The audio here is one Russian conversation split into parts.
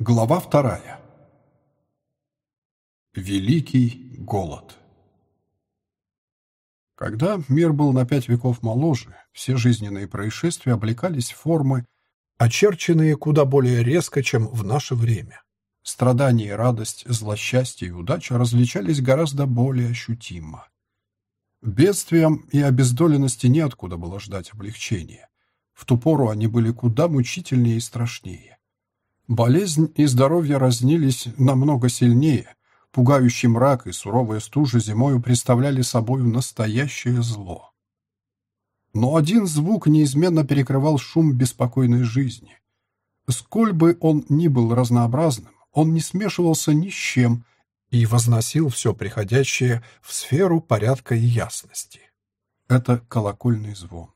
Глава вторая. Великий голод. Когда мир был на пять веков моложе, все жизненные происшествия облекались в формы, очерченные куда более резко, чем в наше время. Страдания и радость, злосчастье и удача различались гораздо более ощутимо. Бедствиям и обездоленности неоткуда было ждать облегчения. В ту пору они были куда мучительнее и страшнее. Болезнь и здоровье разнились намного сильнее. Пугающий мрак и суровая стужа зимою представляли собою настоящее зло. Но один звук неизменно перекрывал шум беспокойной жизни. Сколь бы он ни был разнообразным, он не смешивался ни с чем и возносил все приходящее в сферу порядка и ясности. Это колокольный звон.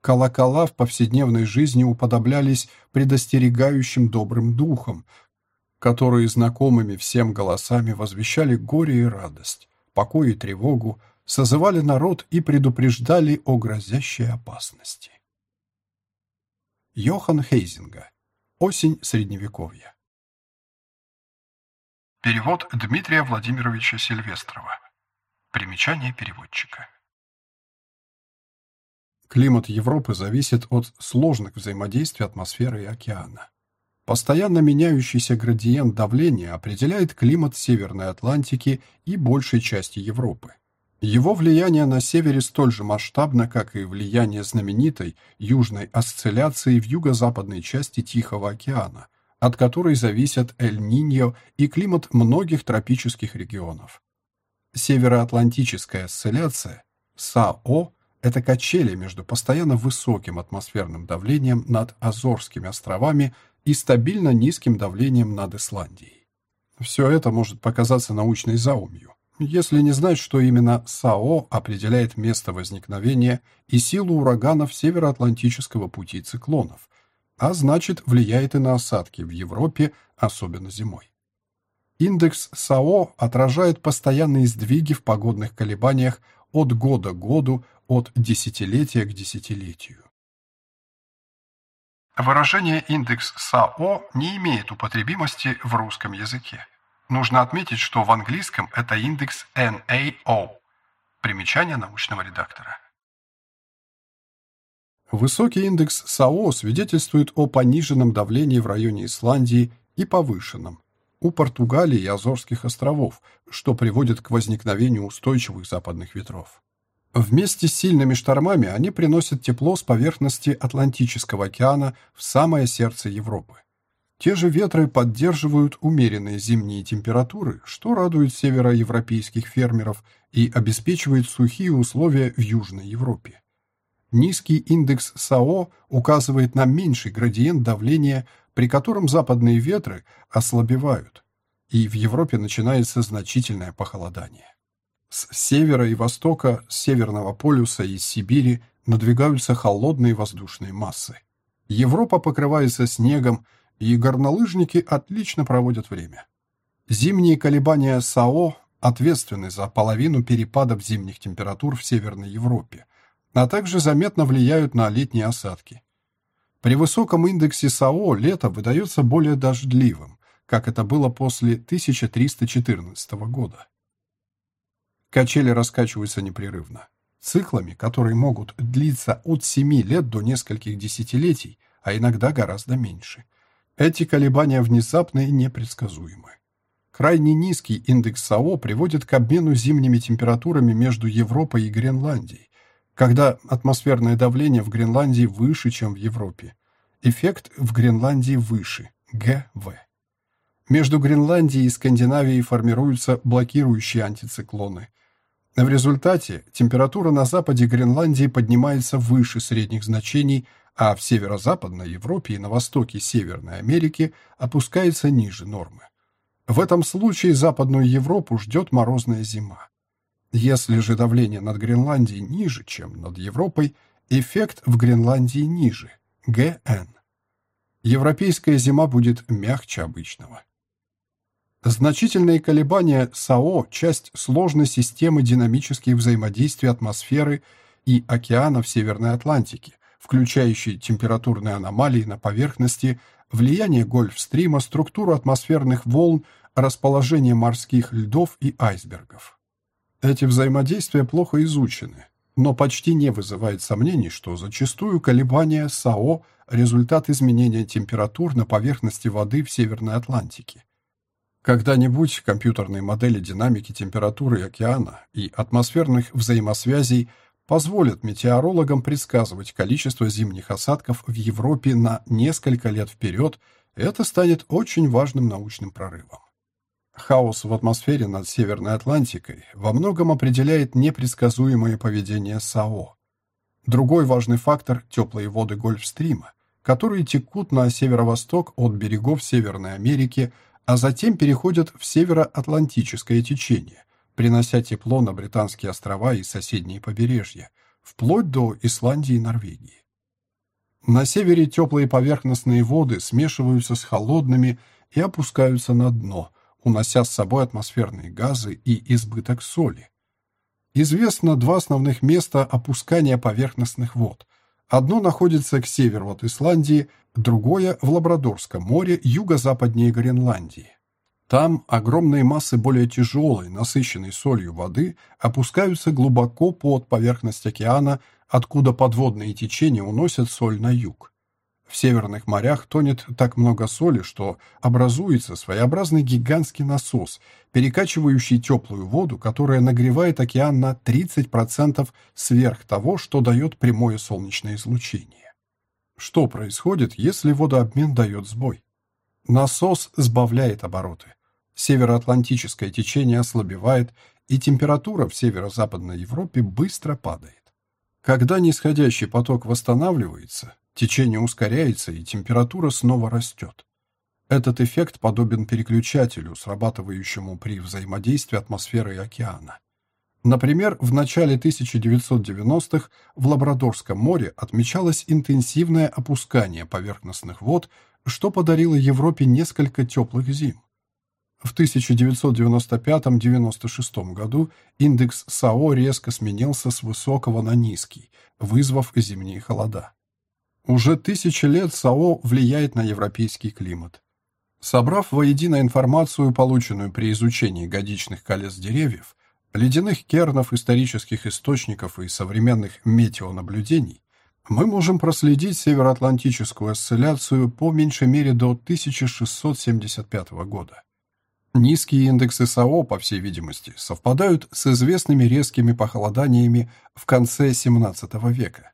Колокола в повседневной жизни уподоблялись предостерегающим добрым духам, которые знакомыми всем голосами возвещали горе и радость, покой и тревогу, созывали народ и предупреждали о грозящей опасности. Йохан Хейзинга. Осень Средневековья. Перевод Дмитрия Владимировича Сильвестрова. Примечание переводчика. Климат Европы зависит от сложных взаимодействий атмосферы и океана. Постоянно меняющийся градиент давления определяет климат Северной Атлантики и большей части Европы. Его влияние на севере столь же масштабно, как и влияние знаменитой южной осцилляции в юго-западной части Тихого океана, от которой зависят Эль-Ниньо и климат многих тропических регионов. Североатлантическая осцилляция, САО, это качели между постоянно высоким атмосферным давлением над Азорскими островами и стабильно низким давлением над Исландией. Все это может показаться научной заумью, если не знать, что именно САО определяет место возникновения и силу ураганов Североатлантического пути циклонов, а значит влияет и на осадки в Европе, особенно зимой. Индекс САО отражает постоянные сдвиги в погодных колебаниях от года к году, от десятилетия к десятилетию. Выражение индекс САО не имеет употребимости в русском языке. Нужно отметить, что в английском это индекс NAO. Примечание научного редактора. Высокий индекс САО свидетельствует о пониженном давлении в районе Исландии и повышенном у Португалии и Азорских островов, что приводит к возникновению устойчивых западных ветров. Вместе с сильными штормами они приносят тепло с поверхности Атлантического океана в самое сердце Европы. Те же ветры поддерживают умеренные зимние температуры, что радует североевропейских фермеров и обеспечивает сухие условия в Южной Европе. Низкий индекс САО указывает на меньший градиент давления, при котором западные ветры ослабевают, и в Европе начинается значительное похолодание. С севера и востока, с Северного полюса и Сибири надвигаются холодные воздушные массы. Европа покрывается снегом, и горнолыжники отлично проводят время. Зимние колебания САО ответственны за половину перепадов зимних температур в Северной Европе, а также заметно влияют на летние осадки. При высоком индексе САО лето выдается более дождливым, как это было после 1314 года. Качели раскачиваются непрерывно. Циклами, которые могут длиться от 7 лет до нескольких десятилетий, а иногда гораздо меньше. Эти колебания внезапны и непредсказуемы. Крайне низкий индекс САО приводит к обмену зимними температурами между Европой и Гренландией, когда атмосферное давление в Гренландии выше, чем в Европе. Эффект в Гренландии выше, ГВ. Между Гренландией и Скандинавией формируются блокирующие антициклоны – в результате температура на западе Гренландии поднимается выше средних значений, а в северо-западной Европе и на востоке Северной Америки опускается ниже нормы. В этом случае Западную Европу ждет морозная зима. Если же давление над Гренландией ниже, чем над Европой, эффект в Гренландии ниже, ГН. Европейская зима будет мягче обычного. Значительные колебания САО – часть сложной системы динамических взаимодействий атмосферы и океана в Северной Атлантике, включающей температурные аномалии на поверхности, влияние гольфстрима, структуру атмосферных волн, расположение морских льдов и айсбергов. Эти взаимодействия плохо изучены, но почти не вызывает сомнений, что зачастую колебания САО – результат изменения температур на поверхности воды в Северной Атлантике. Когда-нибудь компьютерные модели динамики температуры океана и атмосферных взаимосвязей позволят метеорологам предсказывать количество зимних осадков в Европе на несколько лет вперед, это станет очень важным научным прорывом. Хаос в атмосфере над Северной Атлантикой во многом определяет непредсказуемое поведение САО. Другой важный фактор – теплые воды Гольфстрима, которые текут на северо-восток от берегов Северной Америки, а затем переходят в североатлантическое течение, принося тепло на Британские острова и соседние побережья, вплоть до Исландии и Норвегии. На севере теплые поверхностные воды смешиваются с холодными и опускаются на дно, унося с собой атмосферные газы и избыток соли. Известно два основных места опускания поверхностных вод. Одно находится к северу от Исландии, другое – в Лабрадорском море юго-западнее Гренландии. Там огромные массы более тяжелой, насыщенной солью воды опускаются глубоко под поверхность океана, откуда подводные течения уносят соль на юг. В северных морях тонет так много соли, что образуется своеобразный гигантский насос, перекачивающий теплую воду, которая нагревает океан на 30% сверх того, что дает прямое солнечное излучение. Что происходит, если водообмен дает сбой? Насос сбавляет обороты. Североатлантическое течение ослабевает, и температура в северо-западной Европе быстро падает. Когда нисходящий поток восстанавливается, течение ускоряется и температура снова растет. Этот эффект подобен переключателю, срабатывающему при взаимодействии атмосферы и океана. Например, в начале 1990-х в Лабрадорском море отмечалось интенсивное опускание поверхностных вод, что подарило Европе несколько теплых зим. В 1995-96 году индекс САО резко сменился с высокого на низкий, вызвав зимние холода. Уже тысячи лет САО влияет на европейский климат. Собрав воедино информацию, полученную при изучении годичных колец деревьев, ледяных кернов, исторических источников и современных метеонаблюдений, мы можем проследить североатлантическую осцилляцию по меньшей мере до 1675 года. Низкие индексы САО, по всей видимости, совпадают с известными резкими похолоданиями в конце XVII века.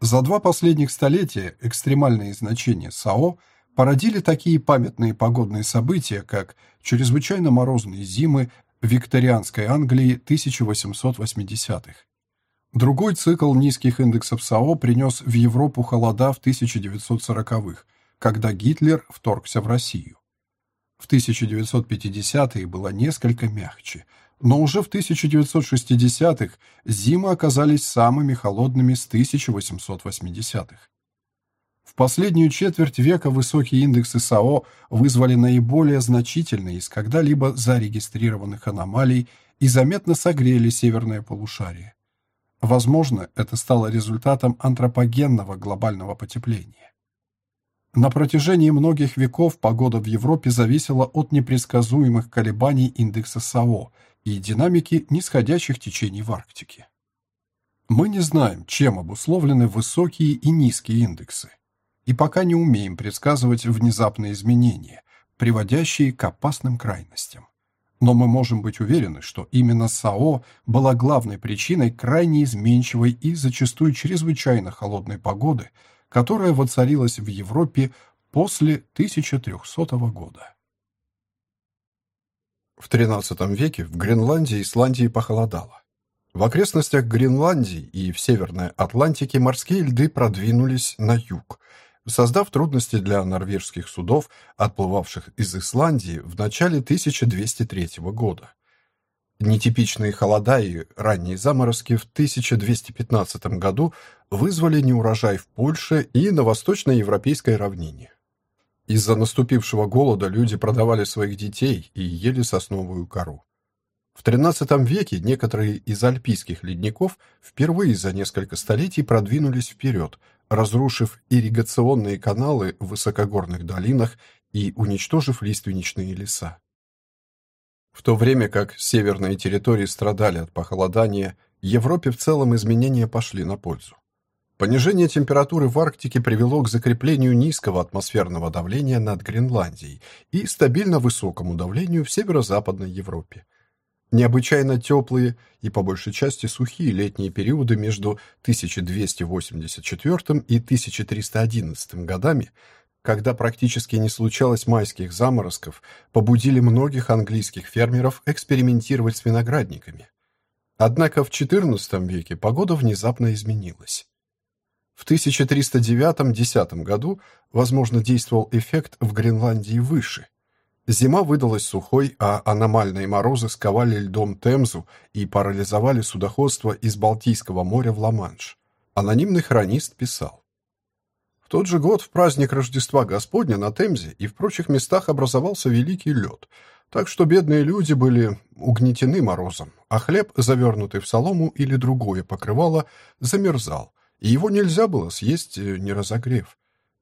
За два последних столетия экстремальные значения САО породили такие памятные погодные события, как чрезвычайно морозные зимы в викторианской Англии 1880-х. Другой цикл низких индексов САО принес в Европу холода в 1940-х, когда Гитлер вторгся в Россию. В 1950-е было несколько мягче, но уже в 1960-х зимы оказались самыми холодными с 1880-х. В последнюю четверть века высокие индексы САО вызвали наиболее значительные из когда-либо зарегистрированных аномалий и заметно согрели северное полушарие. Возможно, это стало результатом антропогенного глобального потепления. На протяжении многих веков погода в Европе зависела от непредсказуемых колебаний индекса САО и динамики нисходящих течений в Арктике. Мы не знаем, чем обусловлены высокие и низкие индексы, и пока не умеем предсказывать внезапные изменения, приводящие к опасным крайностям. Но мы можем быть уверены, что именно САО была главной причиной крайне изменчивой и зачастую чрезвычайно холодной погоды – которая воцарилась в Европе после 1300 года. В XIII веке в Гренландии и Исландии похолодало. В окрестностях Гренландии и в Северной Атлантике морские льды продвинулись на юг, создав трудности для норвежских судов, отплывавших из Исландии в начале 1203 года. Нетипичные холода и ранние заморозки в 1215 году вызвали неурожай в Польше и на восточноевропейской равнине. Из-за наступившего голода люди продавали своих детей и ели сосновую кору. В XIII веке некоторые из альпийских ледников впервые за несколько столетий продвинулись вперед, разрушив ирригационные каналы в высокогорных долинах и уничтожив лиственничные леса. В то время как северные территории страдали от похолодания, Европе в целом изменения пошли на пользу. Понижение температуры в Арктике привело к закреплению низкого атмосферного давления над Гренландией и стабильно высокому давлению в северо-западной Европе. Необычайно теплые и по большей части сухие летние периоды между 1284 и 1311 годами, когда практически не случалось майских заморозков, побудили многих английских фермеров экспериментировать с виноградниками. Однако в XIV веке погода внезапно изменилась. В 1309-10 году, возможно, действовал эффект в Гренландии выше. Зима выдалась сухой, а аномальные морозы сковали льдом Темзу и парализовали судоходство из Балтийского моря в Ла-Манш. Анонимный хронист писал. В тот же год в праздник Рождества Господня на Темзе и в прочих местах образовался великий лед, так что бедные люди были угнетены морозом, а хлеб, завернутый в солому или другое покрывало, замерзал, и его нельзя было съесть, э, не разогрев.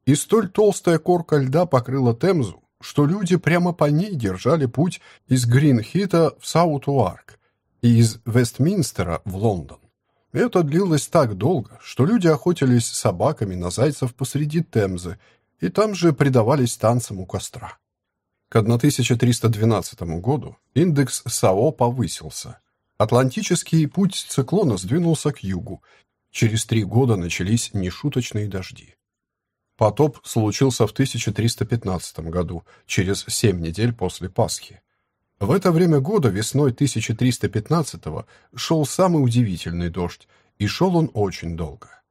И столь толстая корка льда покрыла Темзу, что люди прямо по ней держали путь из Гринхита в Саут-Уарк и из Вестминстера в Лондон. Это длилось так долго, что люди охотились собаками на зайцев посреди Темзы и там же предавались танцам у костра. К 1312 году индекс САО повысился. Атлантический путь циклона сдвинулся к югу, Через три года начались нешуточные дожди. Потоп случился в 1315 году, через семь недель после Пасхи. В это время года, весной 1315-го, шел самый удивительный дождь, и шел он очень долго.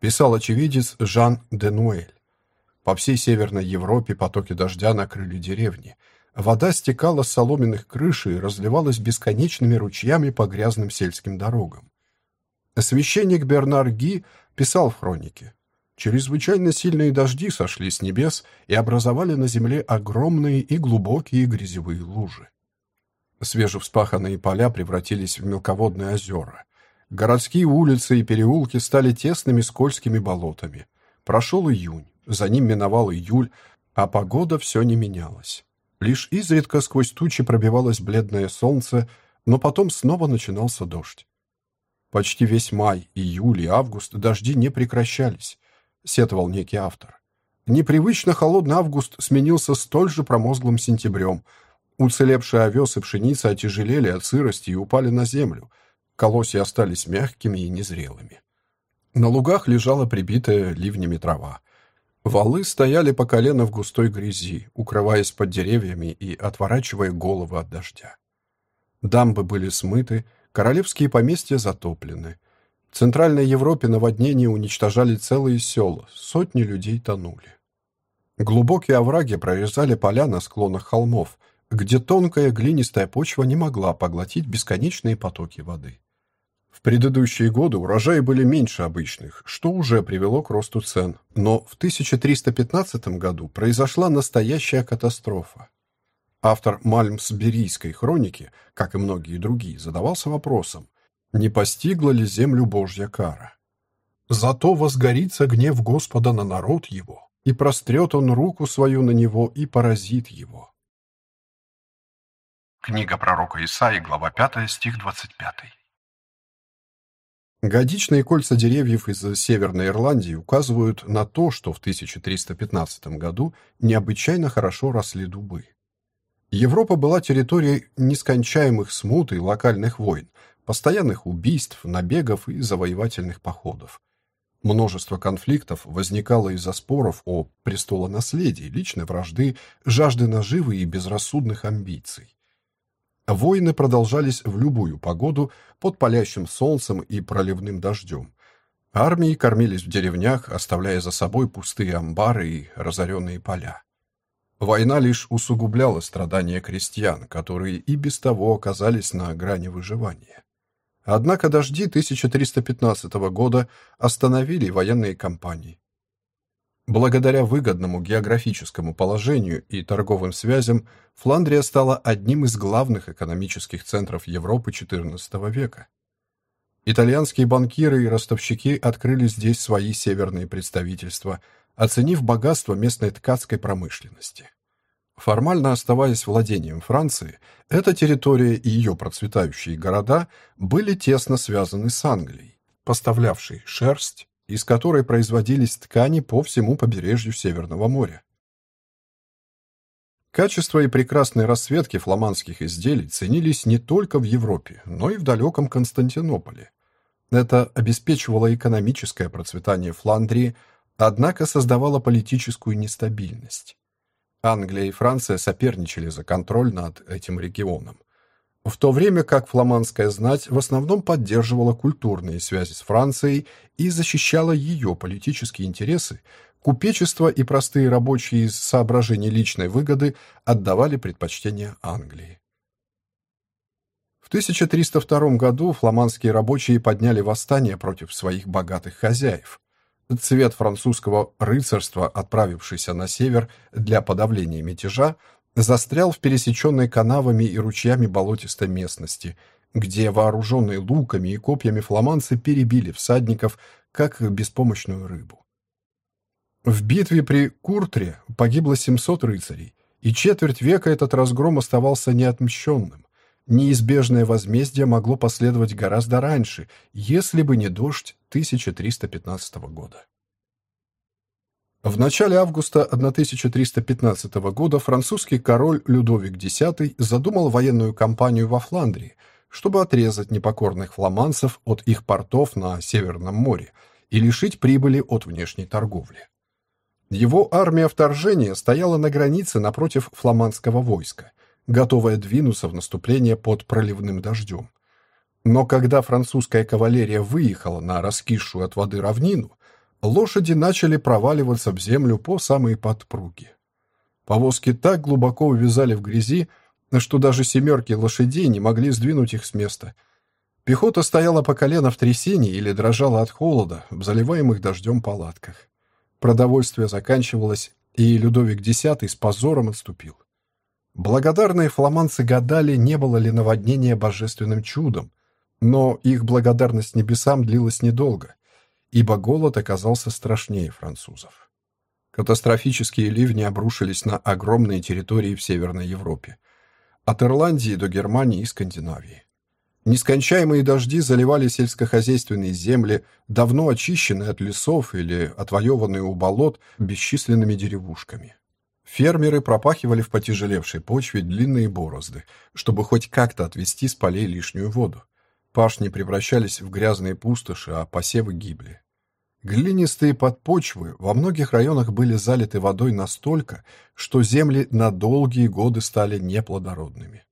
Писал очевидец Жан де Нуэль. По всей Северной Европе потоки дождя накрыли деревни. Вода стекала с соломенных крыш и разливалась бесконечными ручьями по грязным сельским дорогам. Священник Бернар Ги писал в хронике. Чрезвычайно сильные дожди сошли с небес и образовали на земле огромные и глубокие грязевые лужи. Свежевспаханные поля превратились в мелководные озера. Городские улицы и переулки стали тесными скользкими болотами. Прошел июнь, за ним миновал июль, а погода все не менялась. Лишь изредка сквозь тучи пробивалось бледное солнце, но потом снова начинался дождь. Почти весь май, июль и август дожди не прекращались, сетовал некий автор. Непривычно холодный август сменился столь же промозглым сентябрем. Уцелевшие овес и пшеница отяжелели от сырости и упали на землю. Колосья остались мягкими и незрелыми. На лугах лежала прибитая ливнями трава. Валы стояли по колено в густой грязи, укрываясь под деревьями и отворачивая головы от дождя. Дамбы были смыты, Королевские поместья затоплены. В Центральной Европе наводнения уничтожали целые села, сотни людей тонули. Глубокие овраги прорезали поля на склонах холмов, где тонкая глинистая почва не могла поглотить бесконечные потоки воды. В предыдущие годы урожаи были меньше обычных, что уже привело к росту цен, но в 1315 году произошла настоящая катастрофа. Автор Мальмсберийской хроники, как и многие другие, задавался вопросом, не постигла ли землю Божья кара. Зато возгорится гнев Господа на народ его, и прострет он руку свою на него и поразит его. Книга пророка Исаии, глава 5, стих 25. Годичные кольца деревьев из Северной Ирландии указывают на то, что в 1315 году необычайно хорошо росли дубы. Европа была территорией нескончаемых смут и локальных войн, постоянных убийств, набегов и завоевательных походов. Множество конфликтов возникало из-за споров о престолонаследии, личной вражды, жажды наживы и безрассудных амбиций. Войны продолжались в любую погоду под палящим солнцем и проливным дождем. Армии кормились в деревнях, оставляя за собой пустые амбары и разоренные поля. Война лишь усугубляла страдания крестьян, которые и без того оказались на грани выживания. Однако дожди 1315 года остановили военные кампании. Благодаря выгодному географическому положению и торговым связям Фландрия стала одним из главных экономических центров Европы XIV века. Итальянские банкиры и ростовщики открыли здесь свои северные представительства, оценив богатство местной ткацкой промышленности. Формально оставаясь владением Франции, эта территория и ее процветающие города были тесно связаны с Англией, поставлявшей шерсть, из которой производились ткани по всему побережью Северного моря. Качество и прекрасные расцветки фламандских изделий ценились не только в Европе, но и в далеком Константинополе. Это обеспечивало экономическое процветание Фландрии, однако создавало политическую нестабильность. Англия и Франция соперничали за контроль над этим регионом. В то время как фламандская знать в основном поддерживала культурные связи с Францией и защищала ее политические интересы, купечество и простые рабочие из соображений личной выгоды отдавали предпочтение Англии. В 1302 году фламандские рабочие подняли восстание против своих богатых хозяев. Цвет французского рыцарства, отправившийся на север для подавления мятежа, застрял в пересеченной канавами и ручьями болотистой местности, где вооруженные луками и копьями фламандцы перебили всадников, как беспомощную рыбу. В битве при Куртре погибло 700 рыцарей, и четверть века этот разгром оставался неотмщенным. Неизбежное возмездие могло последовать гораздо раньше, если бы не дождь 1315 года. В начале августа 1315 года французский король Людовик X задумал военную кампанию во Фландрии, чтобы отрезать непокорных фламандцев от их портов на Северном море и лишить прибыли от внешней торговли. Его армия вторжения стояла на границе напротив фламандского войска, готовая двинуться в наступление под проливным дождем. Но когда французская кавалерия выехала на раскисшую от воды равнину, лошади начали проваливаться в землю по самые подпруги. Повозки так глубоко увязали в грязи, что даже семерки лошадей не могли сдвинуть их с места. Пехота стояла по колено в трясине или дрожала от холода в заливаемых дождем палатках. Продовольствие заканчивалось, и Людовик X с позором отступил. Благодарные фламандцы гадали, не было ли наводнения божественным чудом, но их благодарность небесам длилась недолго, ибо голод оказался страшнее французов. Катастрофические ливни обрушились на огромные территории в Северной Европе, от Ирландии до Германии и Скандинавии. Нескончаемые дожди заливали сельскохозяйственные земли, давно очищенные от лесов или отвоеванные у болот бесчисленными деревушками. Фермеры пропахивали в потяжелевшей почве длинные борозды, чтобы хоть как-то отвести с полей лишнюю воду. Пашни превращались в грязные пустоши, а посевы гибли. Глинистые подпочвы во многих районах были залиты водой настолько, что земли на долгие годы стали неплодородными.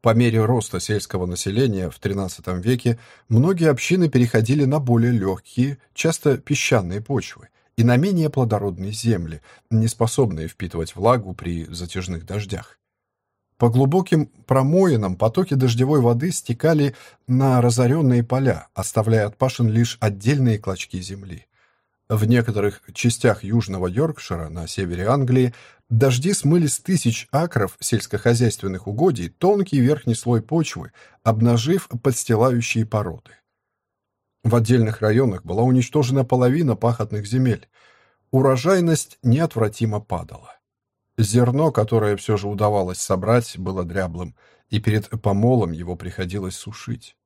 По мере роста сельского населения в XIII веке многие общины переходили на более легкие, часто песчаные почвы и на менее плодородные земли, не способные впитывать влагу при затяжных дождях. По глубоким промоинам потоки дождевой воды стекали на разоренные поля, оставляя от пашин лишь отдельные клочки земли. В некоторых частях Южного Йоркшира на севере Англии дожди смыли с тысяч акров сельскохозяйственных угодий тонкий верхний слой почвы, обнажив подстилающие породы. В отдельных районах была уничтожена половина пахотных земель. Урожайность неотвратимо падала. Зерно, которое все же удавалось собрать, было дряблым, и перед помолом его приходилось сушить.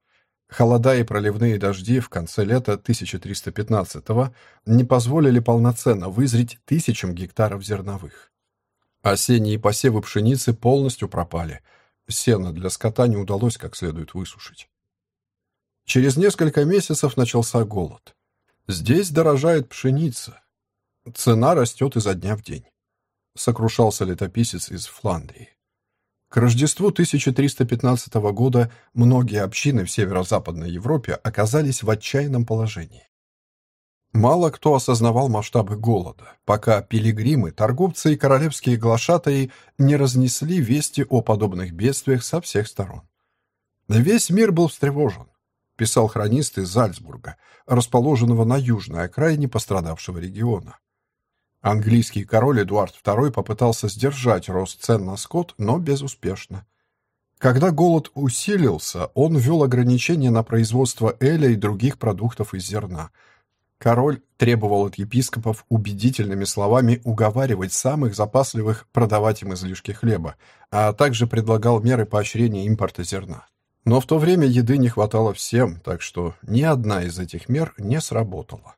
Холода и проливные дожди в конце лета 1315-го не позволили полноценно вызреть тысячам гектаров зерновых. Осенние посевы пшеницы полностью пропали. Сено для скота не удалось как следует высушить. Через несколько месяцев начался голод. Здесь дорожает пшеница. Цена растет изо дня в день. Сокрушался летописец из Фландрии. К Рождеству 1315 года многие общины в северо-западной Европе оказались в отчаянном положении. Мало кто осознавал масштабы голода, пока пилигримы, торговцы и королевские глашатаи не разнесли вести о подобных бедствиях со всех сторон. Весь мир был встревожен, писал хронист из Зальцбурга, расположенного на южной окраине пострадавшего региона. Английский король Эдуард II попытался сдержать рост цен на скот, но безуспешно. Когда голод усилился, он ввел ограничения на производство эля и других продуктов из зерна. Король требовал от епископов убедительными словами уговаривать самых запасливых продавать им излишки хлеба, а также предлагал меры поощрения импорта зерна. Но в то время еды не хватало всем, так что ни одна из этих мер не сработала.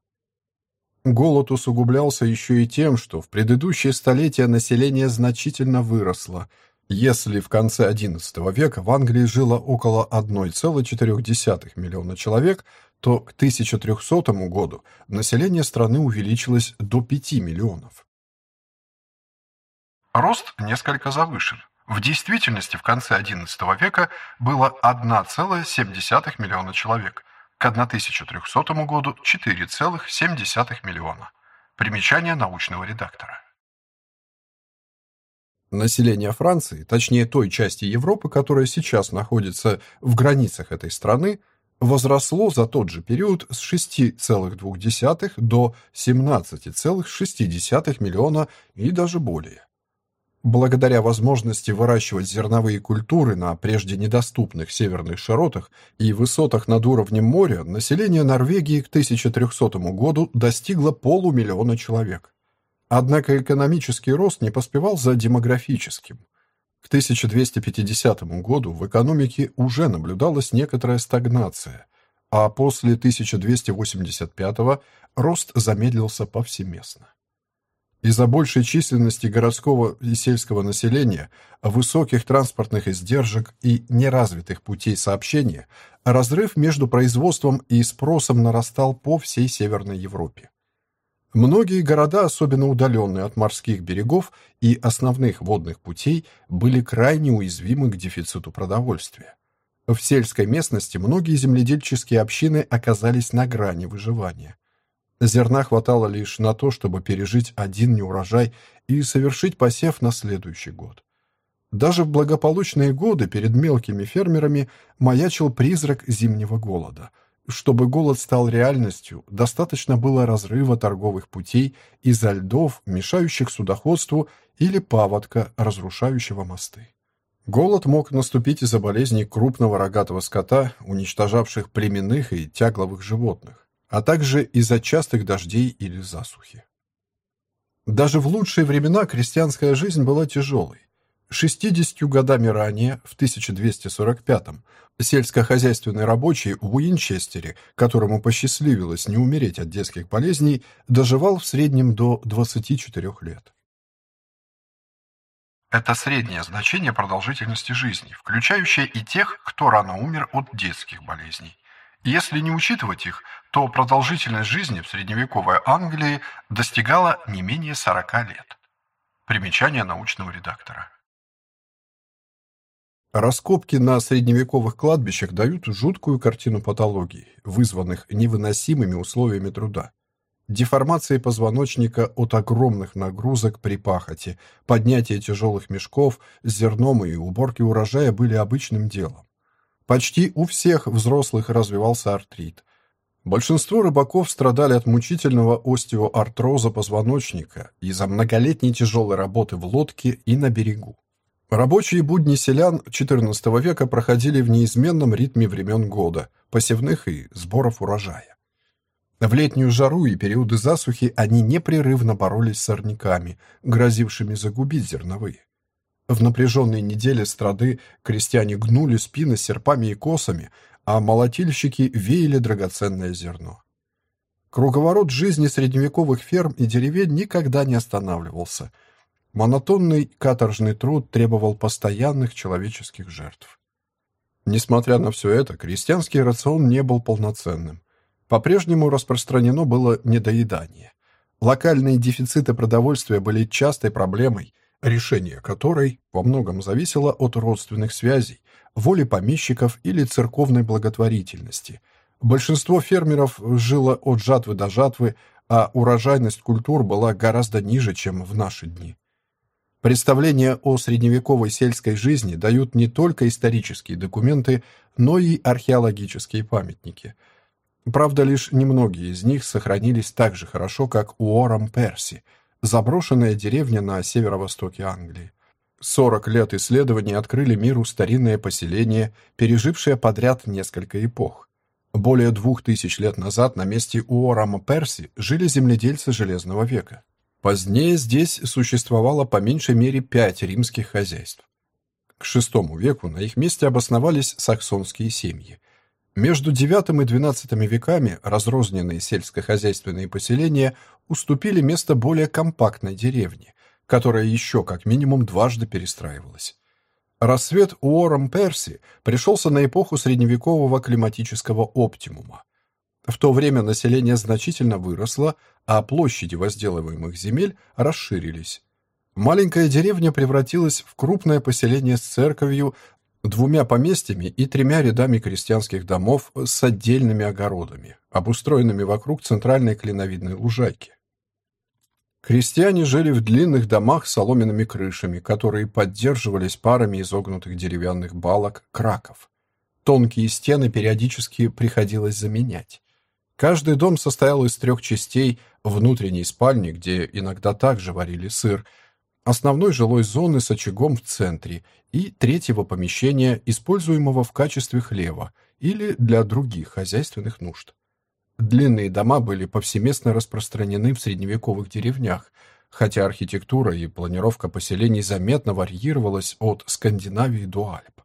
Голод усугублялся еще и тем, что в предыдущие столетия население значительно выросло. Если в конце XI века в Англии жило около 1,4 миллиона человек, то к 1300 году население страны увеличилось до 5 миллионов. Рост несколько завышен. В действительности в конце XI века было 1,7 миллиона человек – к 1300 году 4,7 миллиона. Примечание научного редактора. Население Франции, точнее той части Европы, которая сейчас находится в границах этой страны, возросло за тот же период с 6,2 до 17,6 миллиона и даже более. Благодаря возможности выращивать зерновые культуры на прежде недоступных северных широтах и высотах над уровнем моря, население Норвегии к 1300 году достигло полумиллиона человек. Однако экономический рост не поспевал за демографическим. К 1250 году в экономике уже наблюдалась некоторая стагнация, а после 1285 рост замедлился повсеместно. Из-за большей численности городского и сельского населения, высоких транспортных издержек и неразвитых путей сообщения, разрыв между производством и спросом нарастал по всей Северной Европе. Многие города, особенно удаленные от морских берегов и основных водных путей, были крайне уязвимы к дефициту продовольствия. В сельской местности многие земледельческие общины оказались на грани выживания. Зерна хватало лишь на то, чтобы пережить один неурожай и совершить посев на следующий год. Даже в благополучные годы перед мелкими фермерами маячил призрак зимнего голода. Чтобы голод стал реальностью, достаточно было разрыва торговых путей из-за льдов, мешающих судоходству, или паводка, разрушающего мосты. Голод мог наступить из-за болезней крупного рогатого скота, уничтожавших племенных и тягловых животных а также из-за частых дождей или засухи. Даже в лучшие времена крестьянская жизнь была тяжелой. 60 годами ранее, в 1245-м, сельскохозяйственный рабочий в Уинчестере, которому посчастливилось не умереть от детских болезней, доживал в среднем до 24 лет. Это среднее значение продолжительности жизни, включающее и тех, кто рано умер от детских болезней. Если не учитывать их, то продолжительность жизни в средневековой Англии достигала не менее 40 лет. Примечание научного редактора. Раскопки на средневековых кладбищах дают жуткую картину патологий, вызванных невыносимыми условиями труда. Деформации позвоночника от огромных нагрузок при пахоте, поднятие тяжелых мешков с зерном и уборки урожая были обычным делом. Почти у всех взрослых развивался артрит. Большинство рыбаков страдали от мучительного остеоартроза позвоночника из-за многолетней тяжелой работы в лодке и на берегу. Рабочие будни селян XIV века проходили в неизменном ритме времен года, посевных и сборов урожая. В летнюю жару и периоды засухи они непрерывно боролись с сорняками, грозившими загубить зерновые. В напряженные недели страды крестьяне гнули спины серпами и косами, а молотильщики веяли драгоценное зерно. Круговорот жизни средневековых ферм и деревень никогда не останавливался. Монотонный каторжный труд требовал постоянных человеческих жертв. Несмотря на все это, крестьянский рацион не был полноценным. По-прежнему распространено было недоедание. Локальные дефициты продовольствия были частой проблемой – решение которой во многом зависело от родственных связей, воли помещиков или церковной благотворительности. Большинство фермеров жило от жатвы до жатвы, а урожайность культур была гораздо ниже, чем в наши дни. Представления о средневековой сельской жизни дают не только исторические документы, но и археологические памятники. Правда, лишь немногие из них сохранились так же хорошо, как у Орам Перси – заброшенная деревня на северо-востоке Англии. 40 лет исследований открыли миру старинное поселение, пережившее подряд несколько эпох. Более двух тысяч лет назад на месте Уорама Перси жили земледельцы Железного века. Позднее здесь существовало по меньшей мере пять римских хозяйств. К VI веку на их месте обосновались саксонские семьи. Между IX и XII веками разрозненные сельскохозяйственные поселения уступили место более компактной деревне, которая еще как минимум дважды перестраивалась. Рассвет Уоррем Перси пришелся на эпоху средневекового климатического оптимума. В то время население значительно выросло, а площади возделываемых земель расширились. Маленькая деревня превратилась в крупное поселение с церковью, двумя поместьями и тремя рядами крестьянских домов с отдельными огородами, обустроенными вокруг центральной клиновидной лужайки. Крестьяне жили в длинных домах с соломенными крышами, которые поддерживались парами изогнутых деревянных балок краков. Тонкие стены периодически приходилось заменять. Каждый дом состоял из трех частей, внутренней спальни, где иногда также варили сыр, основной жилой зоны с очагом в центре и третьего помещения, используемого в качестве хлева или для других хозяйственных нужд. Длинные дома были повсеместно распространены в средневековых деревнях, хотя архитектура и планировка поселений заметно варьировалась от Скандинавии до Альп.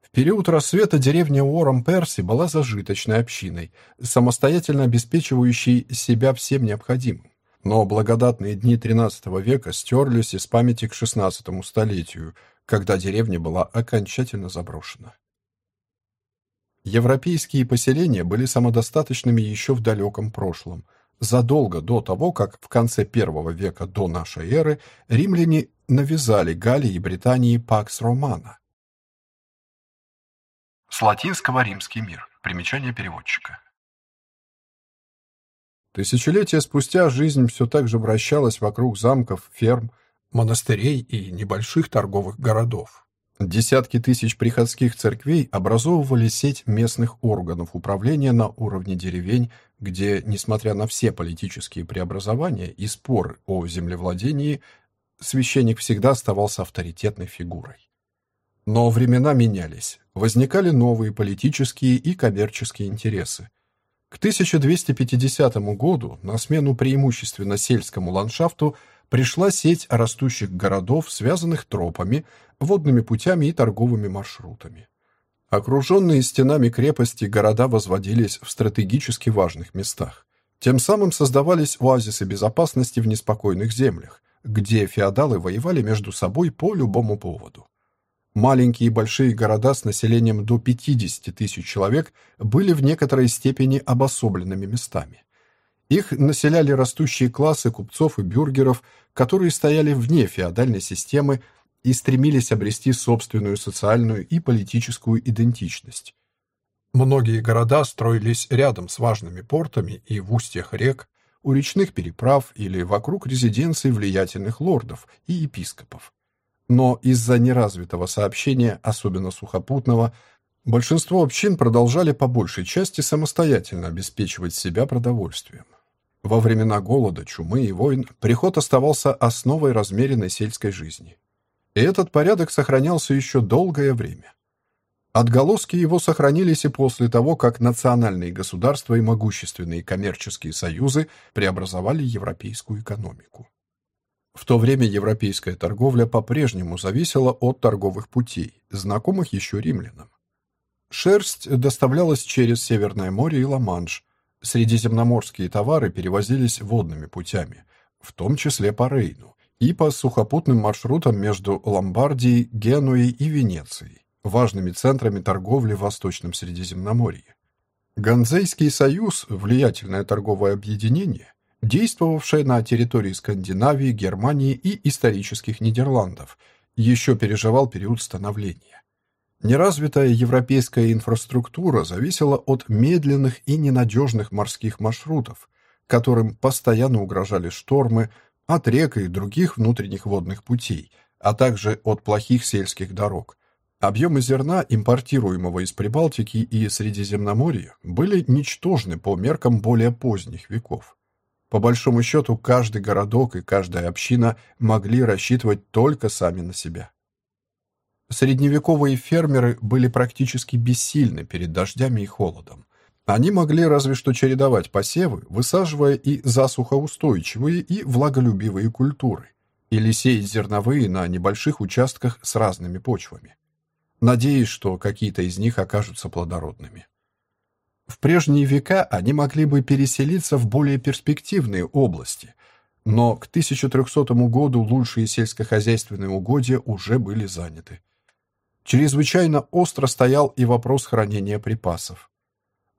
В период рассвета деревня Уоррем-Перси была зажиточной общиной, самостоятельно обеспечивающей себя всем необходимым. Но благодатные дни XIII века стерлись из памяти к XVI столетию, когда деревня была окончательно заброшена. Европейские поселения были самодостаточными еще в далеком прошлом, задолго до того, как в конце первого века до нашей эры римляне навязали Галлии и Британии пакс романа. С латинского «Римский мир». Примечание переводчика. Тысячелетия спустя жизнь все так же вращалась вокруг замков, ферм, монастырей и небольших торговых городов. Десятки тысяч приходских церквей образовывали сеть местных органов управления на уровне деревень, где, несмотря на все политические преобразования и споры о землевладении, священник всегда оставался авторитетной фигурой. Но времена менялись, возникали новые политические и коммерческие интересы. К 1250 году на смену преимущественно сельскому ландшафту пришла сеть растущих городов, связанных тропами, водными путями и торговыми маршрутами. Окруженные стенами крепости города возводились в стратегически важных местах. Тем самым создавались оазисы безопасности в неспокойных землях, где феодалы воевали между собой по любому поводу. Маленькие и большие города с населением до 50 тысяч человек были в некоторой степени обособленными местами. Их населяли растущие классы купцов и бюргеров, которые стояли вне феодальной системы и стремились обрести собственную социальную и политическую идентичность. Многие города строились рядом с важными портами и в устьях рек, у речных переправ или вокруг резиденций влиятельных лордов и епископов. Но из-за неразвитого сообщения, особенно сухопутного, большинство общин продолжали по большей части самостоятельно обеспечивать себя продовольствием. Во времена голода, чумы и войн приход оставался основой размеренной сельской жизни. И этот порядок сохранялся еще долгое время. Отголоски его сохранились и после того, как национальные государства и могущественные коммерческие союзы преобразовали европейскую экономику. В то время европейская торговля по-прежнему зависела от торговых путей, знакомых еще римлянам. Шерсть доставлялась через Северное море и Ла-Манш, Средиземноморские товары перевозились водными путями, в том числе по Рейну, и по сухопутным маршрутам между Ломбардией, Генуей и Венецией, важными центрами торговли в Восточном Средиземноморье. Ганзейский союз, влиятельное торговое объединение, действовавшее на территории Скандинавии, Германии и исторических Нидерландов, еще переживал период становления. Неразвитая европейская инфраструктура зависела от медленных и ненадежных морских маршрутов, которым постоянно угрожали штормы, от рек и других внутренних водных путей, а также от плохих сельских дорог. Объемы зерна, импортируемого из Прибалтики и Средиземноморья, были ничтожны по меркам более поздних веков. По большому счету, каждый городок и каждая община могли рассчитывать только сами на себя. Средневековые фермеры были практически бессильны перед дождями и холодом. Они могли разве что чередовать посевы, высаживая и засухоустойчивые, и влаголюбивые культуры, или сеять зерновые на небольших участках с разными почвами, надеясь, что какие-то из них окажутся плодородными. В прежние века они могли бы переселиться в более перспективные области, но к 1300 году лучшие сельскохозяйственные угодья уже были заняты. Чрезвычайно остро стоял и вопрос хранения припасов.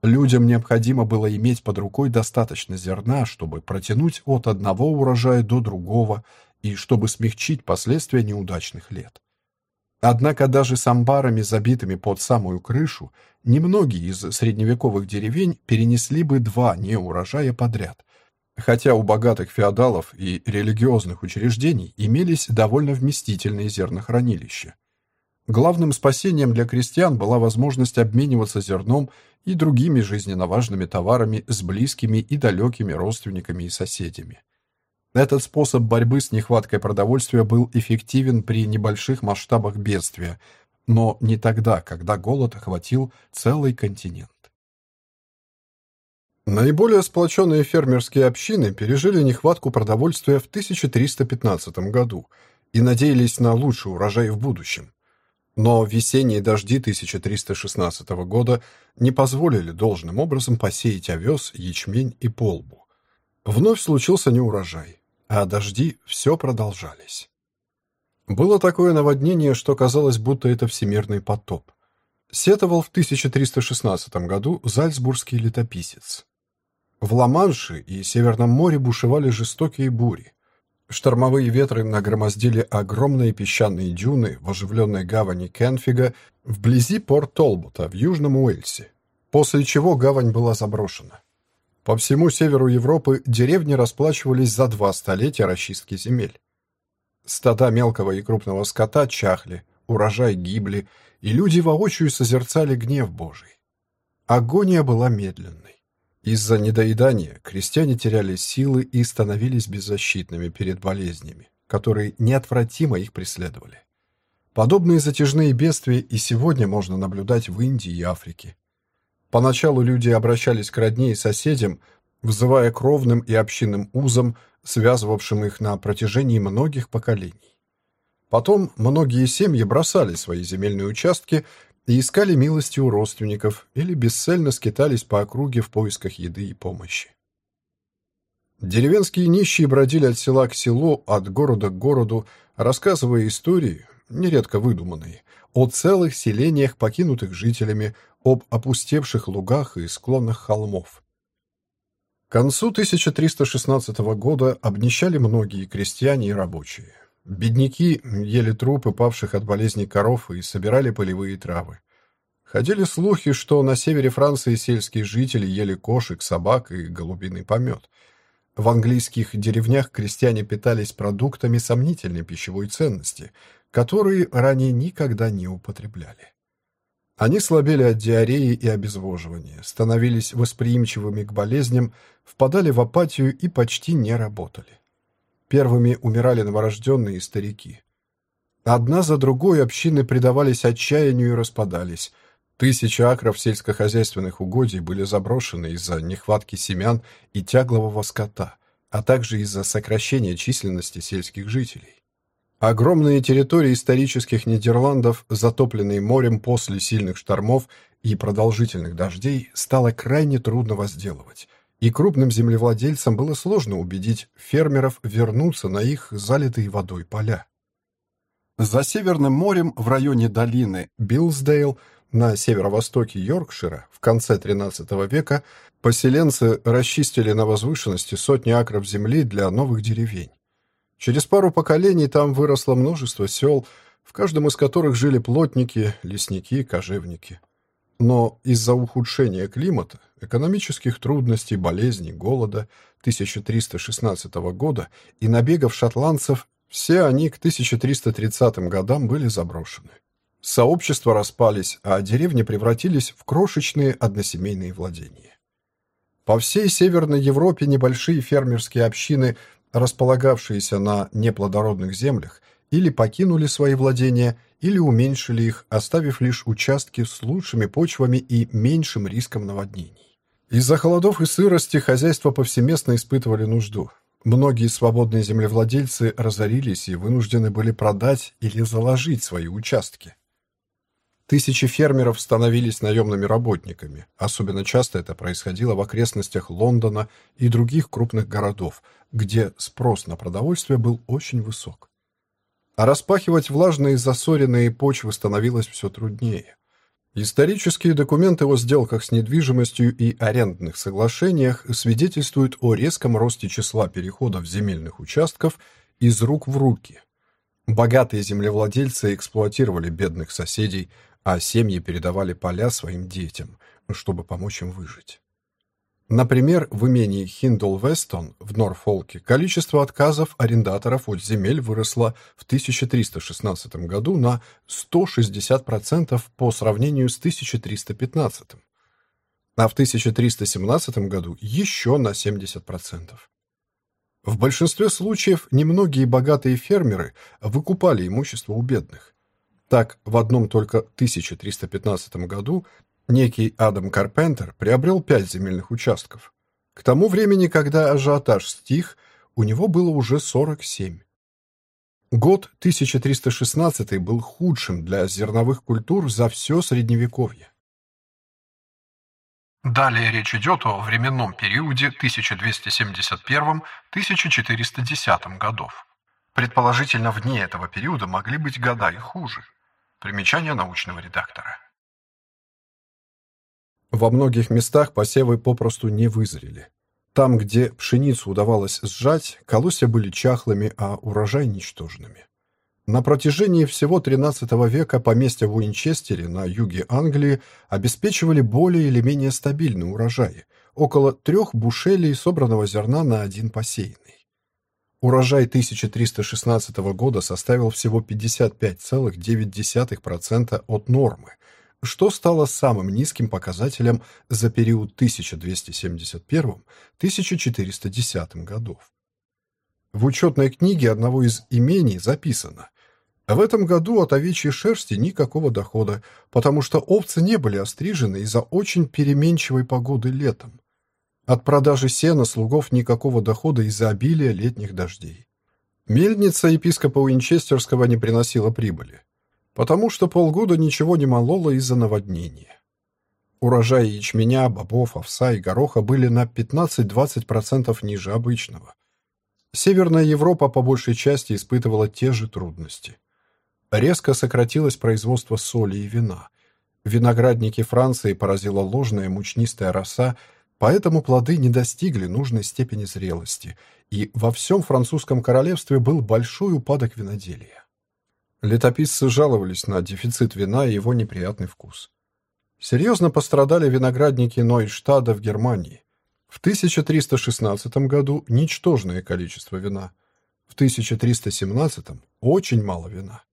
Людям необходимо было иметь под рукой достаточно зерна, чтобы протянуть от одного урожая до другого и чтобы смягчить последствия неудачных лет. Однако даже с амбарами, забитыми под самую крышу, немногие из средневековых деревень перенесли бы два неурожая подряд, хотя у богатых феодалов и религиозных учреждений имелись довольно вместительные зернохранилища. Главным спасением для крестьян была возможность обмениваться зерном и другими жизненно важными товарами с близкими и далекими родственниками и соседями. Этот способ борьбы с нехваткой продовольствия был эффективен при небольших масштабах бедствия, но не тогда, когда голод охватил целый континент. Наиболее сплоченные фермерские общины пережили нехватку продовольствия в 1315 году и надеялись на лучший урожай в будущем. Но весенние дожди 1316 года не позволили должным образом посеять овес, ячмень и полбу. Вновь случился неурожай, а дожди все продолжались. Было такое наводнение, что казалось, будто это всемирный потоп. Сетовал в 1316 году зальцбургский летописец. В Ла-Манше и Северном море бушевали жестокие бури. Штормовые ветры нагромоздили огромные песчаные дюны в оживленной гавани Кенфига вблизи порт Толбота в Южном Уэльсе, после чего гавань была заброшена. По всему северу Европы деревни расплачивались за два столетия расчистки земель. Стада мелкого и крупного скота чахли, урожай гибли, и люди воочию созерцали гнев Божий. Агония была медленной. Из-за недоедания крестьяне теряли силы и становились беззащитными перед болезнями, которые неотвратимо их преследовали. Подобные затяжные бедствия и сегодня можно наблюдать в Индии и Африке. Поначалу люди обращались к родне и соседям, взывая кровным и общинным узам, связывавшим их на протяжении многих поколений. Потом многие семьи бросали свои земельные участки и искали милости у родственников или бесцельно скитались по округе в поисках еды и помощи. Деревенские нищие бродили от села к селу, от города к городу, рассказывая истории, нередко выдуманные, о целых селениях, покинутых жителями, об опустевших лугах и склонах холмов. К концу 1316 года обнищали многие крестьяне и рабочие. Бедняки ели трупы павших от болезней коров и собирали полевые травы. Ходили слухи, что на севере Франции сельские жители ели кошек, собак и голубиный помет. В английских деревнях крестьяне питались продуктами сомнительной пищевой ценности, которые ранее никогда не употребляли. Они слабели от диареи и обезвоживания, становились восприимчивыми к болезням, впадали в апатию и почти не работали. Первыми умирали новорожденные и старики. Одна за другой общины предавались отчаянию и распадались. Тысячи акров сельскохозяйственных угодий были заброшены из-за нехватки семян и тяглового скота, а также из-за сокращения численности сельских жителей. Огромные территории исторических Нидерландов, затопленные морем после сильных штормов и продолжительных дождей, стало крайне трудно возделывать и крупным землевладельцам было сложно убедить фермеров вернуться на их залитые водой поля. За Северным морем в районе долины Билсдейл на северо-востоке Йоркшира в конце XIII века поселенцы расчистили на возвышенности сотни акров земли для новых деревень. Через пару поколений там выросло множество сел, в каждом из которых жили плотники, лесники, кожевники. Но из-за ухудшения климата, экономических трудностей, болезней, голода 1316 года и набегов шотландцев, все они к 1330 годам были заброшены. Сообщества распались, а деревни превратились в крошечные односемейные владения. По всей Северной Европе небольшие фермерские общины, располагавшиеся на неплодородных землях, или покинули свои владения, или уменьшили их, оставив лишь участки с лучшими почвами и меньшим риском наводнений. Из-за холодов и сырости хозяйства повсеместно испытывали нужду. Многие свободные землевладельцы разорились и вынуждены были продать или заложить свои участки. Тысячи фермеров становились наемными работниками. Особенно часто это происходило в окрестностях Лондона и других крупных городов, где спрос на продовольствие был очень высок. А распахивать влажные засоренные почвы становилось все труднее. Исторические документы о сделках с недвижимостью и арендных соглашениях свидетельствуют о резком росте числа переходов земельных участков из рук в руки. Богатые землевладельцы эксплуатировали бедных соседей, а семьи передавали поля своим детям, чтобы помочь им выжить. Например, в имении Хиндл-Вестон в Норфолке количество отказов арендаторов от земель выросло в 1316 году на 160% по сравнению с 1315, а в 1317 году еще на 70%. В большинстве случаев немногие богатые фермеры выкупали имущество у бедных. Так, в одном только 1315 году некий Адам Карпентер приобрел пять земельных участков. К тому времени, когда ажиотаж стих, у него было уже 47. Год 1316 был худшим для зерновых культур за все Средневековье. Далее речь идет о временном периоде 1271-1410 годов. Предположительно, вне этого периода могли быть года и хуже. Примечание научного редактора. Во многих местах посевы попросту не вызрели. Там, где пшеницу удавалось сжать, колосья были чахлыми, а урожай ничтожными. На протяжении всего XIII века поместья в Уинчестере на юге Англии обеспечивали более или менее стабильный урожай – около трех бушелей собранного зерна на один посеянный. Урожай 1316 года составил всего 55,9% от нормы, что стало самым низким показателем за период 1271-1410 годов. В учетной книге одного из имений записано «В этом году от овечьей шерсти никакого дохода, потому что овцы не были острижены из-за очень переменчивой погоды летом. От продажи сена слугов никакого дохода из-за обилия летних дождей. Мельница епископа Уинчестерского не приносила прибыли, потому что полгода ничего не мололо из-за наводнения. Урожаи ячменя, бобов, овса и гороха были на 15-20% ниже обычного. Северная Европа по большей части испытывала те же трудности. Резко сократилось производство соли и вина. Виноградники Франции поразила ложная мучнистая роса, Поэтому плоды не достигли нужной степени зрелости, и во всем французском королевстве был большой упадок виноделия. Летописцы жаловались на дефицит вина и его неприятный вкус. Серьезно пострадали виноградники Нойштада в Германии. В 1316 году ничтожное количество вина. В 1317 очень мало вина.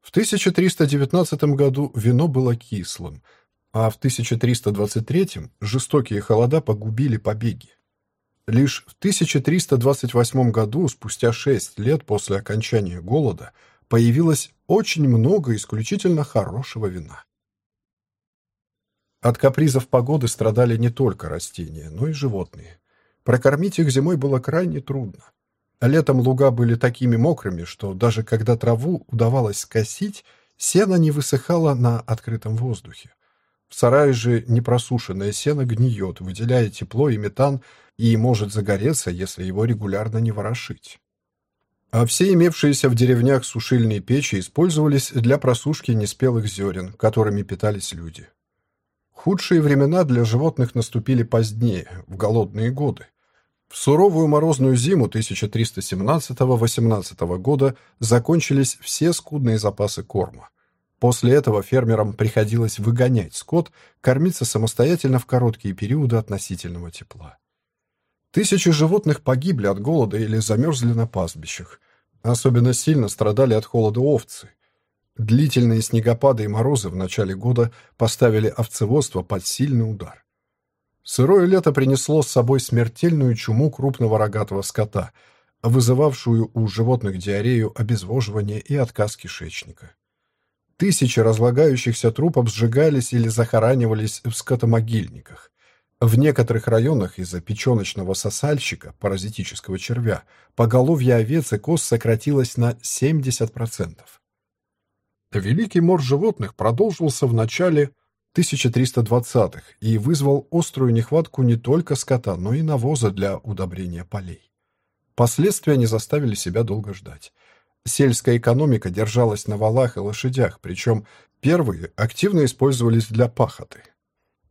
В 1319 году вино было кислым – а в 1323 жестокие холода погубили побеги. Лишь в 1328 году, спустя шесть лет после окончания голода, появилось очень много исключительно хорошего вина. От капризов погоды страдали не только растения, но и животные. Прокормить их зимой было крайне трудно. Летом луга были такими мокрыми, что даже когда траву удавалось скосить, сено не высыхало на открытом воздухе. В сарае же непросушенное сено гниет, выделяя тепло и метан, и может загореться, если его регулярно не ворошить. А все имевшиеся в деревнях сушильные печи использовались для просушки неспелых зерен, которыми питались люди. Худшие времена для животных наступили позднее, в голодные годы. В суровую морозную зиму 1317-18 года закончились все скудные запасы корма. После этого фермерам приходилось выгонять скот, кормиться самостоятельно в короткие периоды относительного тепла. Тысячи животных погибли от голода или замерзли на пастбищах. Особенно сильно страдали от холода овцы. Длительные снегопады и морозы в начале года поставили овцеводство под сильный удар. Сырое лето принесло с собой смертельную чуму крупного рогатого скота, вызывавшую у животных диарею, обезвоживание и отказ кишечника. Тысячи разлагающихся трупов сжигались или захоранивались в скотомогильниках. В некоторых районах из-за печеночного сосальщика, паразитического червя, поголовье овец и коз сократилось на 70%. Великий мор животных продолжился в начале 1320-х и вызвал острую нехватку не только скота, но и навоза для удобрения полей. Последствия не заставили себя долго ждать. Сельская экономика держалась на валах и лошадях, причем первые активно использовались для пахоты.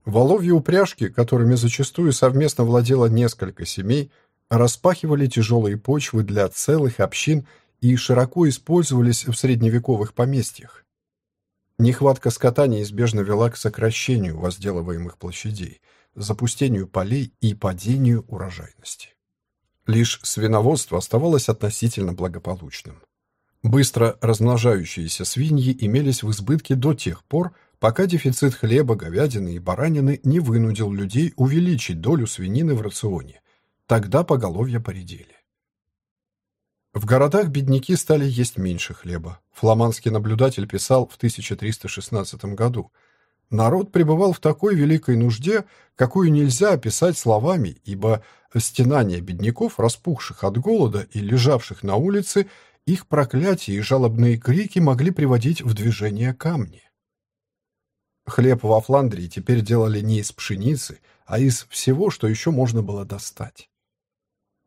Воловьи упряжки, которыми зачастую совместно владело несколько семей, распахивали тяжелые почвы для целых общин и широко использовались в средневековых поместьях. Нехватка скота неизбежно вела к сокращению возделываемых площадей, запустению полей и падению урожайности. Лишь свиноводство оставалось относительно благополучным. Быстро размножающиеся свиньи имелись в избытке до тех пор, пока дефицит хлеба, говядины и баранины не вынудил людей увеличить долю свинины в рационе. Тогда поголовья поредели. В городах бедняки стали есть меньше хлеба. Фламандский наблюдатель писал в 1316 году «Народ пребывал в такой великой нужде, какую нельзя описать словами, ибо стенания бедняков, распухших от голода и лежавших на улице, их проклятия и жалобные крики могли приводить в движение камни». Хлеб во Фландрии теперь делали не из пшеницы, а из всего, что еще можно было достать.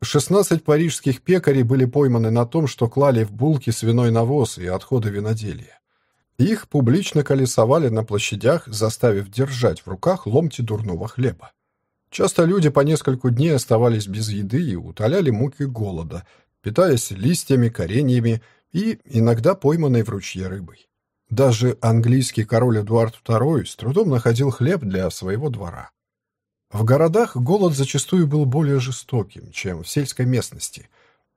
16 парижских пекарей были пойманы на том, что клали в булки свиной навоз и отходы виноделия. Их публично колесовали на площадях, заставив держать в руках ломти дурного хлеба. Часто люди по нескольку дней оставались без еды и утоляли муки голода, питаясь листьями, кореньями и иногда пойманной в ручье рыбой. Даже английский король Эдуард II с трудом находил хлеб для своего двора. В городах голод зачастую был более жестоким, чем в сельской местности.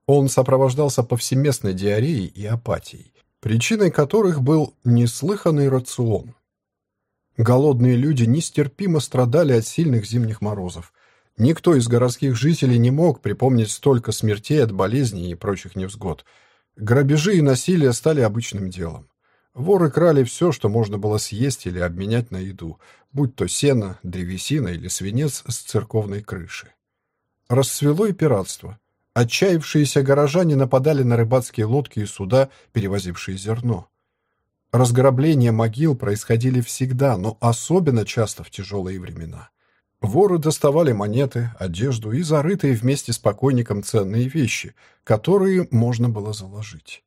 Он сопровождался повсеместной диареей и апатией, причиной которых был неслыханный рацион. Голодные люди нестерпимо страдали от сильных зимних морозов. Никто из городских жителей не мог припомнить столько смертей от болезней и прочих невзгод. Грабежи и насилие стали обычным делом. Воры крали все, что можно было съесть или обменять на еду, будь то сено, древесина или свинец с церковной крыши. Расцвело и пиратство. Отчаявшиеся горожане нападали на рыбацкие лодки и суда, перевозившие зерно. Разграбления могил происходили всегда, но особенно часто в тяжелые времена. Воры доставали монеты, одежду и зарытые вместе с покойником ценные вещи, которые можно было заложить.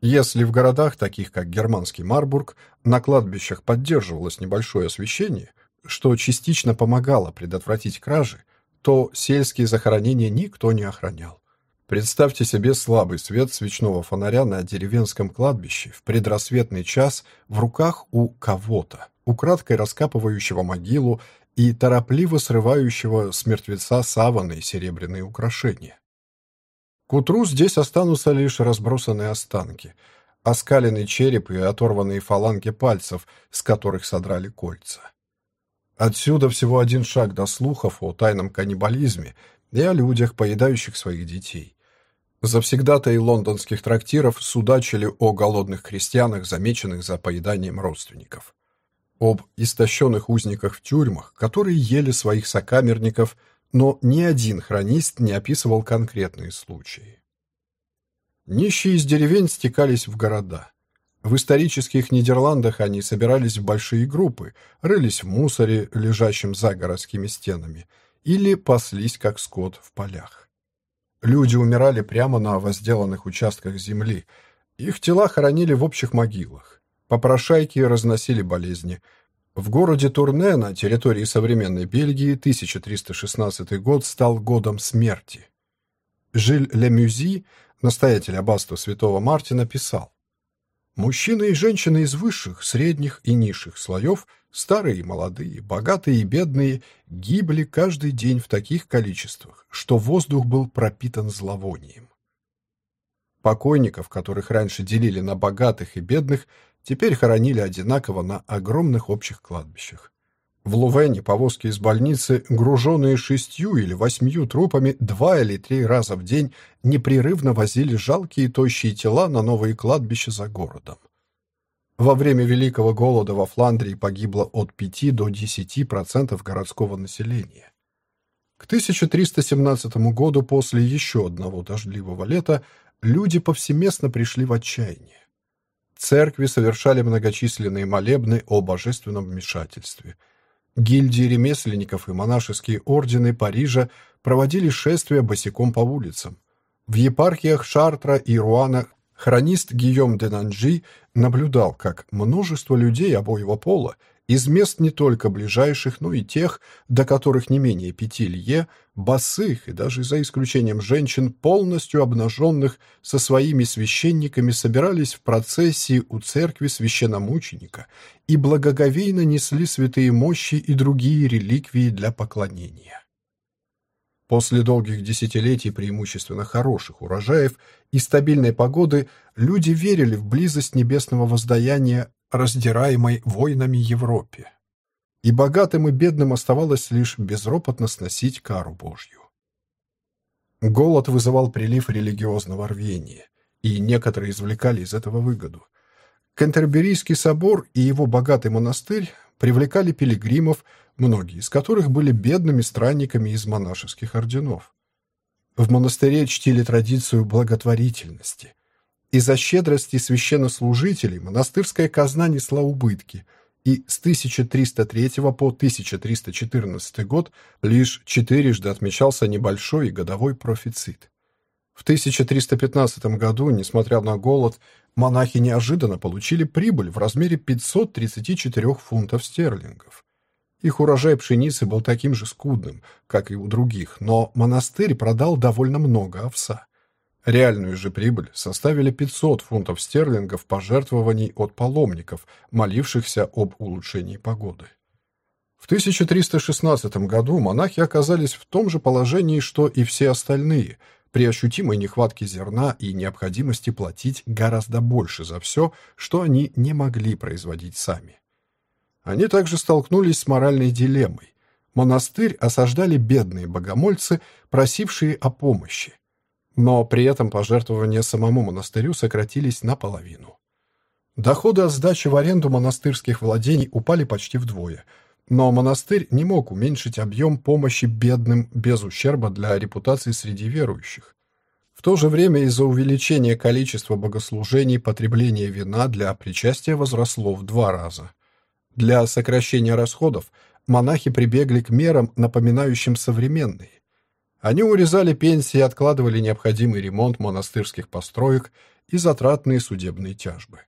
Если в городах, таких как германский Марбург, на кладбищах поддерживалось небольшое освещение, что частично помогало предотвратить кражи, то сельские захоронения никто не охранял. Представьте себе слабый свет свечного фонаря на деревенском кладбище в предрассветный час в руках у кого-то, украдкой раскапывающего могилу и торопливо срывающего с мертвеца саваны и серебряные украшения. К утру здесь останутся лишь разбросанные останки, оскаленный череп и оторванные фаланги пальцев, с которых содрали кольца. Отсюда всего один шаг до слухов о тайном каннибализме и о людях, поедающих своих детей. Завсегдатаи лондонских трактиров судачили о голодных крестьянах, замеченных за поеданием родственников. Об истощенных узниках в тюрьмах, которые ели своих сокамерников – но ни один хронист не описывал конкретные случаи. Нищие из деревень стекались в города. В исторических Нидерландах они собирались в большие группы, рылись в мусоре, лежащем за городскими стенами, или паслись, как скот, в полях. Люди умирали прямо на возделанных участках земли, их тела хоронили в общих могилах. Попрошайки разносили болезни, в городе Турне на территории современной Бельгии 1316 год стал годом смерти. Жиль Лемюзи, настоятель аббатства святого Мартина, писал «Мужчины и женщины из высших, средних и низших слоев, старые и молодые, богатые и бедные, гибли каждый день в таких количествах, что воздух был пропитан зловонием. Покойников, которых раньше делили на богатых и бедных, теперь хоронили одинаково на огромных общих кладбищах. В Лувене повозки из больницы, груженные шестью или восьмью трупами, два или три раза в день непрерывно возили жалкие тощие тела на новые кладбища за городом. Во время Великого голода во Фландрии погибло от 5 до 10% городского населения. К 1317 году, после еще одного дождливого лета, люди повсеместно пришли в отчаяние. Церкви совершали многочисленные молебны о божественном вмешательстве – Гильдии ремесленников и монашеские ордены Парижа проводили шествия босиком по улицам. В епархиях Шартра и Руана хронист Гийом де Нанджи наблюдал, как множество людей обоего пола из мест не только ближайших, но и тех, до которых не менее пяти лье, босых и даже за исключением женщин, полностью обнаженных, со своими священниками собирались в процессии у церкви священномученика и благоговейно несли святые мощи и другие реликвии для поклонения. После долгих десятилетий преимущественно хороших урожаев и стабильной погоды люди верили в близость небесного воздаяния раздираемой войнами Европе. И богатым и бедным оставалось лишь безропотно сносить кару Божью. Голод вызывал прилив религиозного рвения, и некоторые извлекали из этого выгоду. Кентерберийский собор и его богатый монастырь привлекали пилигримов, многие из которых были бедными странниками из монашеских орденов. В монастыре чтили традицию благотворительности – из-за щедрости священнослужителей монастырская казна несла убытки, и с 1303 по 1314 год лишь четырежды отмечался небольшой годовой профицит. В 1315 году, несмотря на голод, монахи неожиданно получили прибыль в размере 534 фунтов стерлингов. Их урожай пшеницы был таким же скудным, как и у других, но монастырь продал довольно много овса. Реальную же прибыль составили 500 фунтов стерлингов пожертвований от паломников, молившихся об улучшении погоды. В 1316 году монахи оказались в том же положении, что и все остальные, при ощутимой нехватке зерна и необходимости платить гораздо больше за все, что они не могли производить сами. Они также столкнулись с моральной дилеммой. Монастырь осаждали бедные богомольцы, просившие о помощи но при этом пожертвования самому монастырю сократились наполовину. Доходы от сдачи в аренду монастырских владений упали почти вдвое, но монастырь не мог уменьшить объем помощи бедным без ущерба для репутации среди верующих. В то же время из-за увеличения количества богослужений потребление вина для причастия возросло в два раза. Для сокращения расходов монахи прибегли к мерам, напоминающим современные. Они урезали пенсии, откладывали необходимый ремонт монастырских построек и затратные судебные тяжбы.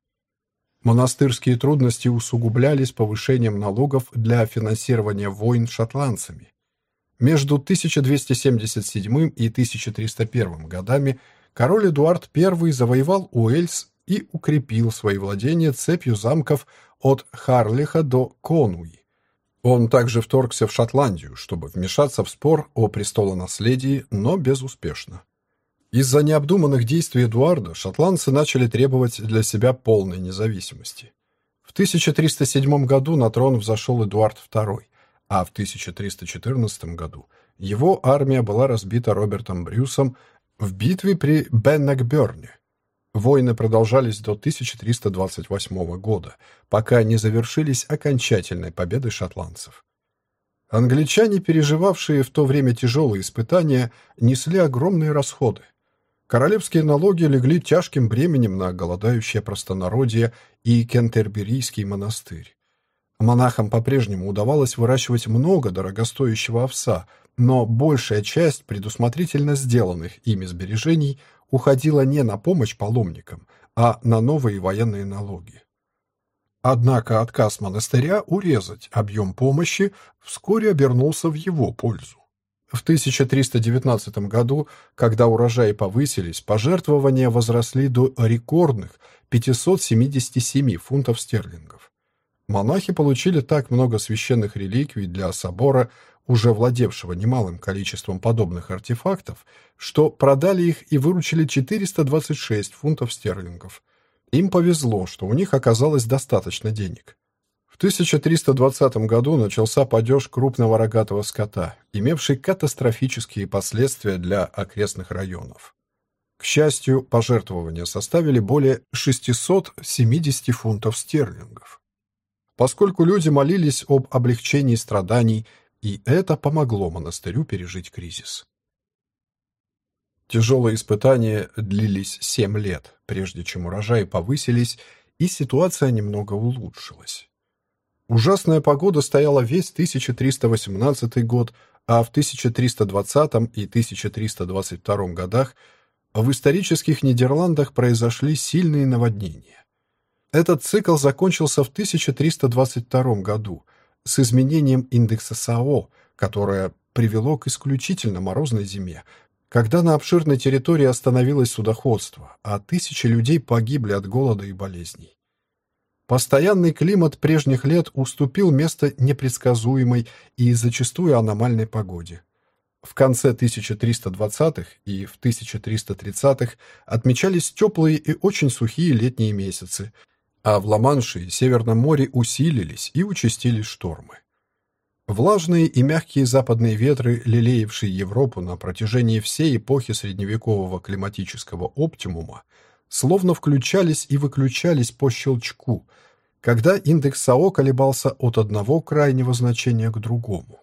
Монастырские трудности усугублялись повышением налогов для финансирования войн шотландцами. Между 1277 и 1301 годами король Эдуард I завоевал Уэльс и укрепил свои владения цепью замков от Харлиха до Конуи. Он также вторгся в Шотландию, чтобы вмешаться в спор о престолонаследии, но безуспешно. Из-за необдуманных действий Эдуарда шотландцы начали требовать для себя полной независимости. В 1307 году на трон взошел Эдуард II, а в 1314 году его армия была разбита Робертом Брюсом в битве при Беннекберне. Войны продолжались до 1328 года, пока не завершились окончательной победой шотландцев. Англичане, переживавшие в то время тяжелые испытания, несли огромные расходы. Королевские налоги легли тяжким бременем на голодающее простонародье и Кентерберийский монастырь. Монахам по-прежнему удавалось выращивать много дорогостоящего овса, но большая часть предусмотрительно сделанных ими сбережений уходила не на помощь паломникам, а на новые военные налоги. Однако отказ монастыря урезать объем помощи вскоре обернулся в его пользу. В 1319 году, когда урожаи повысились, пожертвования возросли до рекордных 577 фунтов стерлингов. Монахи получили так много священных реликвий для собора, уже владевшего немалым количеством подобных артефактов, что продали их и выручили 426 фунтов стерлингов. Им повезло, что у них оказалось достаточно денег. В 1320 году начался падеж крупного рогатого скота, имевший катастрофические последствия для окрестных районов. К счастью, пожертвования составили более 670 фунтов стерлингов. Поскольку люди молились об облегчении страданий, и это помогло монастырю пережить кризис. Тяжелые испытания длились семь лет, прежде чем урожаи повысились, и ситуация немного улучшилась. Ужасная погода стояла весь 1318 год, а в 1320 и 1322 годах в исторических Нидерландах произошли сильные наводнения. Этот цикл закончился в 1322 году с изменением индекса САО, которое привело к исключительно морозной зиме, когда на обширной территории остановилось судоходство, а тысячи людей погибли от голода и болезней. Постоянный климат прежних лет уступил место непредсказуемой и зачастую аномальной погоде. В конце 1320-х и в 1330-х отмечались теплые и очень сухие летние месяцы, а в Ла-Манше и Северном море усилились и участились штормы. Влажные и мягкие западные ветры, лелеявшие Европу на протяжении всей эпохи средневекового климатического оптимума, словно включались и выключались по щелчку, когда индекс САО колебался от одного крайнего значения к другому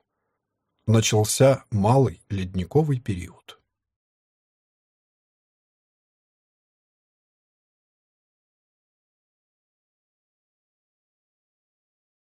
начался малый ледниковый период.